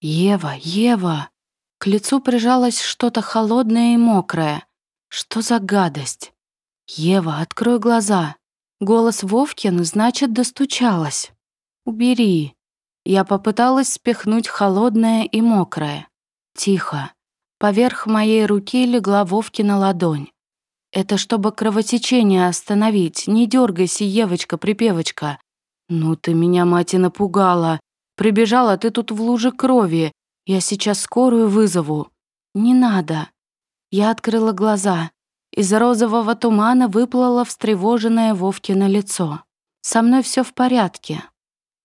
«Ева, Ева!» К лицу прижалось что-то холодное и мокрое. Что за гадость? «Ева, открой глаза!» Голос Вовкин, значит, достучалась. «Убери!» Я попыталась спихнуть холодное и мокрое. Тихо. Поверх моей руки легла Вовкина ладонь. Это чтобы кровотечение остановить. Не дергайся, Евочка-припевочка. Ну ты меня, мать, и напугала. Прибежала ты тут в луже крови. Я сейчас скорую вызову. Не надо. Я открыла глаза. Из розового тумана выплыло встревоженное Вовкино лицо. Со мной все в порядке.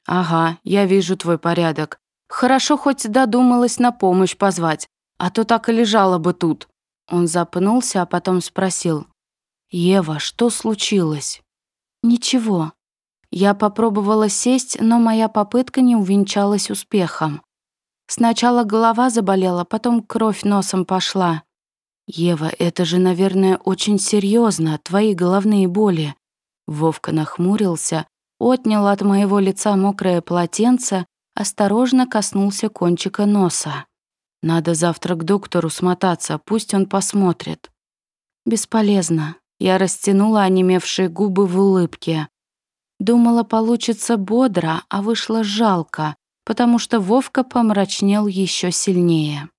Ага, я вижу твой порядок. Хорошо хоть додумалась на помощь позвать, а то так и лежала бы тут. Он запнулся, а потом спросил. «Ева, что случилось?» «Ничего». Я попробовала сесть, но моя попытка не увенчалась успехом. Сначала голова заболела, потом кровь носом пошла. «Ева, это же, наверное, очень серьезно, твои головные боли». Вовка нахмурился, отнял от моего лица мокрое полотенце, осторожно коснулся кончика носа. Надо завтра к доктору смотаться, пусть он посмотрит. Бесполезно. Я растянула онемевшие губы в улыбке. Думала, получится бодро, а вышло жалко, потому что Вовка помрачнел еще сильнее.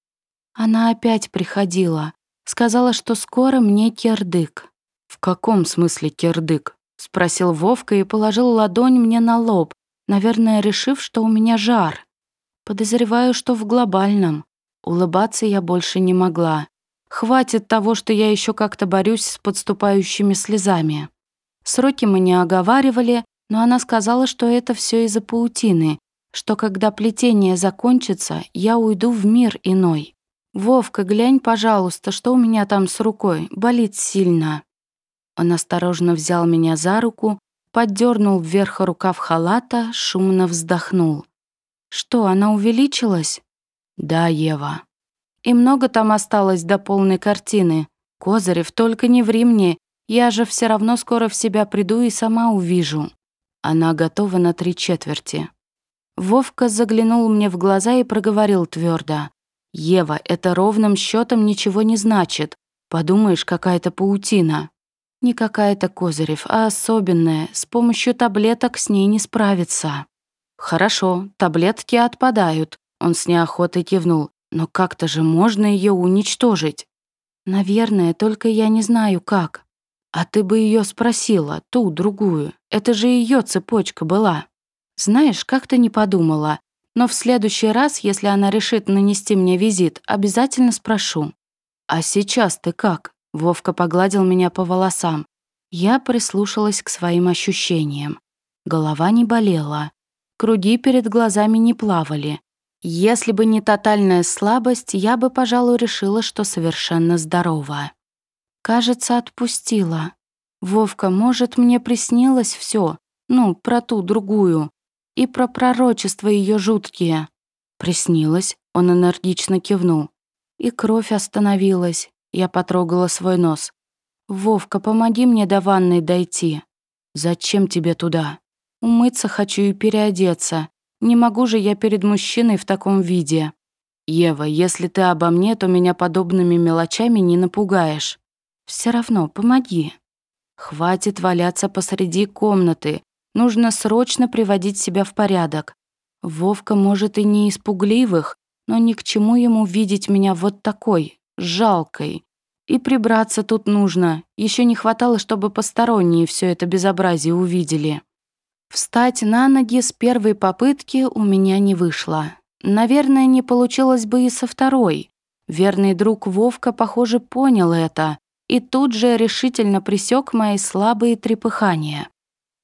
Она опять приходила. Сказала, что скоро мне кирдык. «В каком смысле кирдык?» — спросил Вовка и положил ладонь мне на лоб, наверное, решив, что у меня жар. Подозреваю, что в глобальном. Улыбаться я больше не могла. Хватит того, что я еще как-то борюсь с подступающими слезами. Сроки мы не оговаривали, но она сказала, что это все из-за паутины, что когда плетение закончится, я уйду в мир иной. «Вовка, глянь, пожалуйста, что у меня там с рукой, болит сильно». Он осторожно взял меня за руку, поддернул вверх рукав халата, шумно вздохнул. «Что, она увеличилась?» «Да, Ева». «И много там осталось до полной картины. Козырев, только не ври мне, я же все равно скоро в себя приду и сама увижу». Она готова на три четверти. Вовка заглянул мне в глаза и проговорил твердо: «Ева, это ровным счетом ничего не значит. Подумаешь, какая-то паутина». «Не какая-то Козырев, а особенная. С помощью таблеток с ней не справиться». «Хорошо, таблетки отпадают. Он с неохотой кивнул. «Но как-то же можно ее уничтожить?» «Наверное, только я не знаю, как. А ты бы ее спросила, ту, другую. Это же ее цепочка была. Знаешь, как-то не подумала. Но в следующий раз, если она решит нанести мне визит, обязательно спрошу. А сейчас ты как?» Вовка погладил меня по волосам. Я прислушалась к своим ощущениям. Голова не болела. Круги перед глазами не плавали. Если бы не тотальная слабость, я бы, пожалуй, решила, что совершенно здорова. Кажется, отпустила. Вовка, может, мне приснилось все, ну, про ту другую, и про пророчества ее жуткие. Приснилось, он энергично кивнул. И кровь остановилась, я потрогала свой нос. «Вовка, помоги мне до ванной дойти». «Зачем тебе туда?» «Умыться хочу и переодеться. Не могу же я перед мужчиной в таком виде. Ева, если ты обо мне, то меня подобными мелочами не напугаешь. Все равно помоги. Хватит валяться посреди комнаты. Нужно срочно приводить себя в порядок. Вовка, может, и не испугливых, но ни к чему ему видеть меня вот такой, жалкой. И прибраться тут нужно. Еще не хватало, чтобы посторонние все это безобразие увидели. Встать на ноги с первой попытки у меня не вышло. Наверное, не получилось бы и со второй. Верный друг Вовка, похоже, понял это и тут же решительно присек мои слабые трепыхания.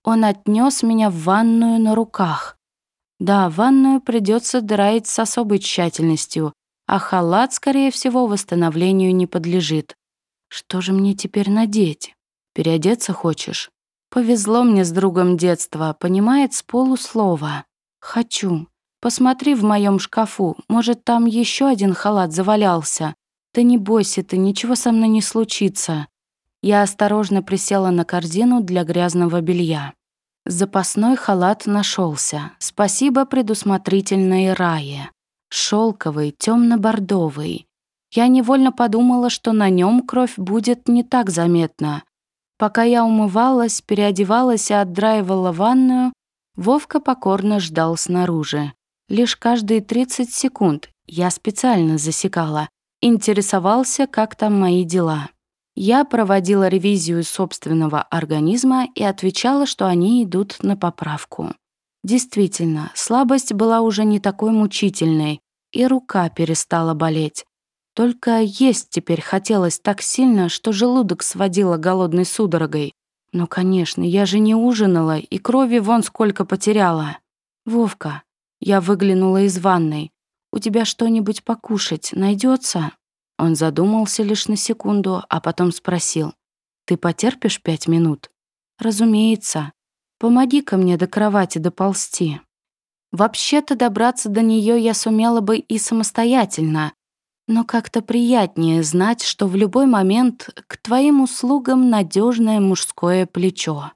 Он отнес меня в ванную на руках. Да, ванную придется драить с особой тщательностью, а халат, скорее всего, восстановлению не подлежит. Что же мне теперь надеть? Переодеться хочешь? Повезло мне с другом детства, понимает с полуслова. Хочу. Посмотри в моем шкафу, может, там еще один халат завалялся. Да не бойся ты, ничего со мной не случится. Я осторожно присела на корзину для грязного белья. Запасной халат нашелся. Спасибо предусмотрительной Рае. шелковый, темно-бордовый. Я невольно подумала, что на нем кровь будет не так заметна. Пока я умывалась, переодевалась и отдраивала ванную, Вовка покорно ждал снаружи. Лишь каждые 30 секунд я специально засекала, интересовался, как там мои дела. Я проводила ревизию собственного организма и отвечала, что они идут на поправку. Действительно, слабость была уже не такой мучительной, и рука перестала болеть. Только есть теперь хотелось так сильно, что желудок сводило голодной судорогой. Но, конечно, я же не ужинала, и крови вон сколько потеряла. «Вовка», я выглянула из ванной. «У тебя что-нибудь покушать найдется? Он задумался лишь на секунду, а потом спросил. «Ты потерпишь пять минут?» «Разумеется. Помоги-ка мне до кровати доползти. Вообще-то добраться до нее я сумела бы и самостоятельно, но как-то приятнее знать, что в любой момент к твоим услугам надежное мужское плечо.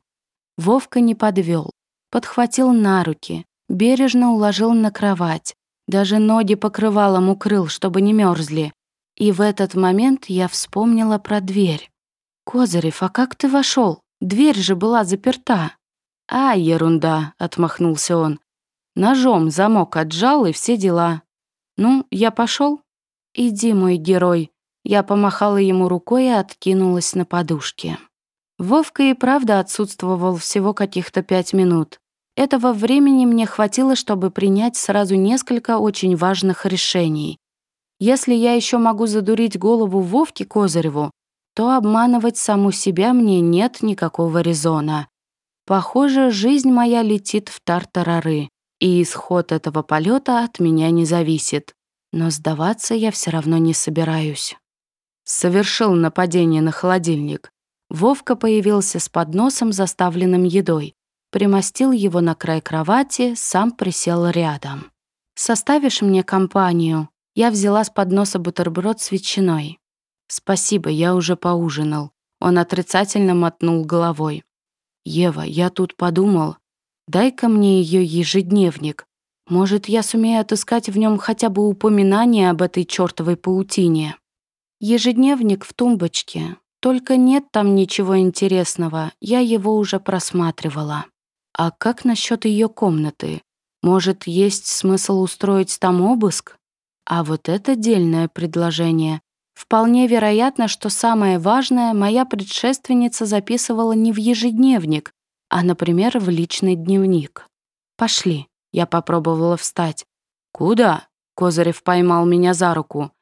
Вовка не подвел, подхватил на руки, бережно уложил на кровать, даже ноги покрывалом укрыл, чтобы не мерзли. И в этот момент я вспомнила про дверь. «Козырев, а как ты вошел? Дверь же была заперта». «А, ерунда», — отмахнулся он. «Ножом замок отжал и все дела. Ну, я пошел. «Иди, мой герой». Я помахала ему рукой и откинулась на подушке. Вовка и правда отсутствовал всего каких-то пять минут. Этого времени мне хватило, чтобы принять сразу несколько очень важных решений. Если я еще могу задурить голову Вовке Козыреву, то обманывать саму себя мне нет никакого резона. Похоже, жизнь моя летит в тартарары, и исход этого полета от меня не зависит. Но сдаваться я все равно не собираюсь. Совершил нападение на холодильник. Вовка появился с подносом, заставленным едой. Примостил его на край кровати, сам присел рядом. «Составишь мне компанию?» Я взяла с подноса бутерброд с ветчиной. «Спасибо, я уже поужинал». Он отрицательно мотнул головой. «Ева, я тут подумал, дай-ка мне ее ежедневник. Может, я сумею отыскать в нем хотя бы упоминание об этой чертовой паутине. Ежедневник в тумбочке. Только нет там ничего интересного, я его уже просматривала. А как насчет ее комнаты? Может, есть смысл устроить там обыск? А вот это дельное предложение. Вполне вероятно, что самое важное моя предшественница записывала не в ежедневник, а, например, в личный дневник. Пошли. Я попробовала встать. Куда? Козырев поймал меня за руку.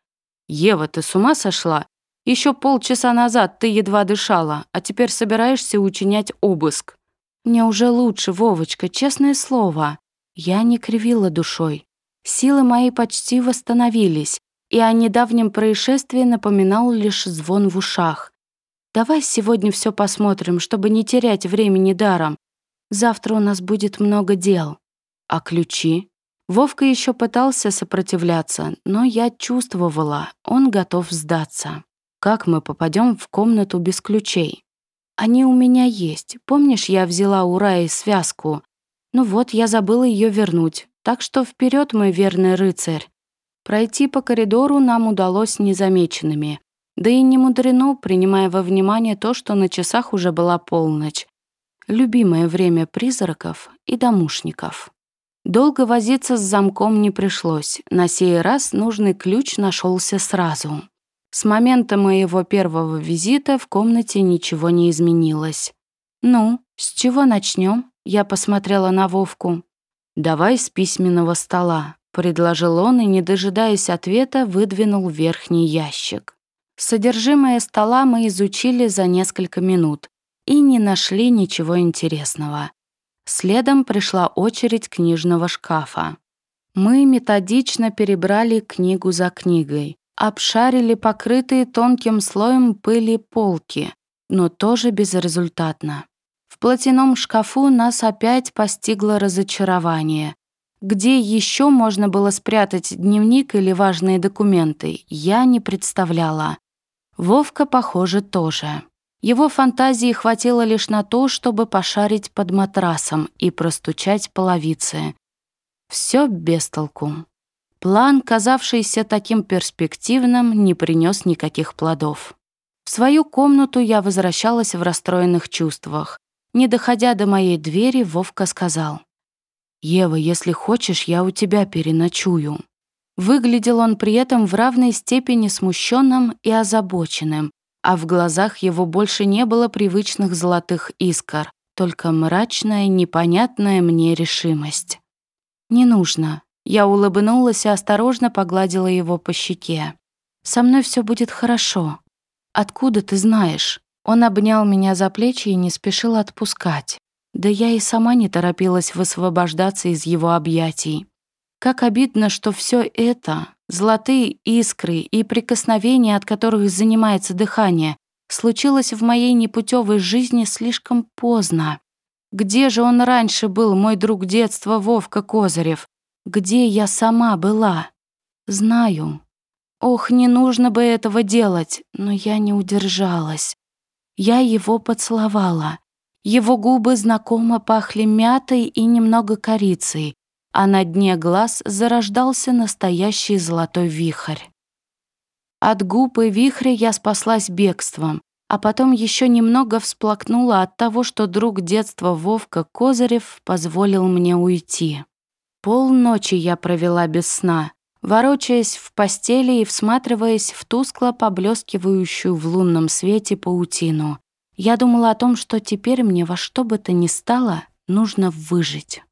Ева, ты с ума сошла? Еще полчаса назад ты едва дышала, а теперь собираешься учинять обыск. Мне уже лучше, Вовочка, честное слово. Я не кривила душой. Силы мои почти восстановились, и о недавнем происшествии напоминал лишь звон в ушах. Давай сегодня все посмотрим, чтобы не терять времени даром. Завтра у нас будет много дел. А ключи? Вовка еще пытался сопротивляться, но я чувствовала, он готов сдаться. Как мы попадем в комнату без ключей? Они у меня есть. Помнишь, я взяла у Раи связку? Ну вот, я забыла ее вернуть. Так что вперед, мой верный рыцарь. Пройти по коридору нам удалось незамеченными. Да и не мудрено, принимая во внимание то, что на часах уже была полночь. Любимое время призраков и домушников. Долго возиться с замком не пришлось. На сей раз нужный ключ нашелся сразу. С момента моего первого визита в комнате ничего не изменилось. «Ну, с чего начнем? Я посмотрела на Вовку. «Давай с письменного стола», — предложил он и, не дожидаясь ответа, выдвинул верхний ящик. Содержимое стола мы изучили за несколько минут и не нашли ничего интересного. Следом пришла очередь книжного шкафа. Мы методично перебрали книгу за книгой, обшарили покрытые тонким слоем пыли полки, но тоже безрезультатно. В платяном шкафу нас опять постигло разочарование. Где еще можно было спрятать дневник или важные документы, я не представляла. Вовка, похоже, тоже. Его фантазии хватило лишь на то, чтобы пошарить под матрасом и простучать половицы. Все без толку. План, казавшийся таким перспективным, не принес никаких плодов. В свою комнату я возвращалась в расстроенных чувствах. Не доходя до моей двери, Вовка сказал. «Ева, если хочешь, я у тебя переночую». Выглядел он при этом в равной степени смущенным и озабоченным, а в глазах его больше не было привычных золотых искр, только мрачная, непонятная мне решимость. «Не нужно». Я улыбнулась и осторожно погладила его по щеке. «Со мной все будет хорошо. Откуда ты знаешь?» Он обнял меня за плечи и не спешил отпускать. Да я и сама не торопилась высвобождаться из его объятий. Как обидно, что все это, золотые искры и прикосновения, от которых занимается дыхание, случилось в моей непутевой жизни слишком поздно. Где же он раньше был, мой друг детства Вовка Козырев? Где я сама была? Знаю. Ох, не нужно бы этого делать, но я не удержалась. Я его поцеловала. Его губы знакомо пахли мятой и немного корицей, а на дне глаз зарождался настоящий золотой вихрь. От губ и вихря я спаслась бегством, а потом еще немного всплакнула от того, что друг детства Вовка Козырев позволил мне уйти. Полночи я провела без сна, ворочаясь в постели и всматриваясь в тускло поблескивающую в лунном свете паутину. Я думала о том, что теперь мне во что бы то ни стало нужно выжить.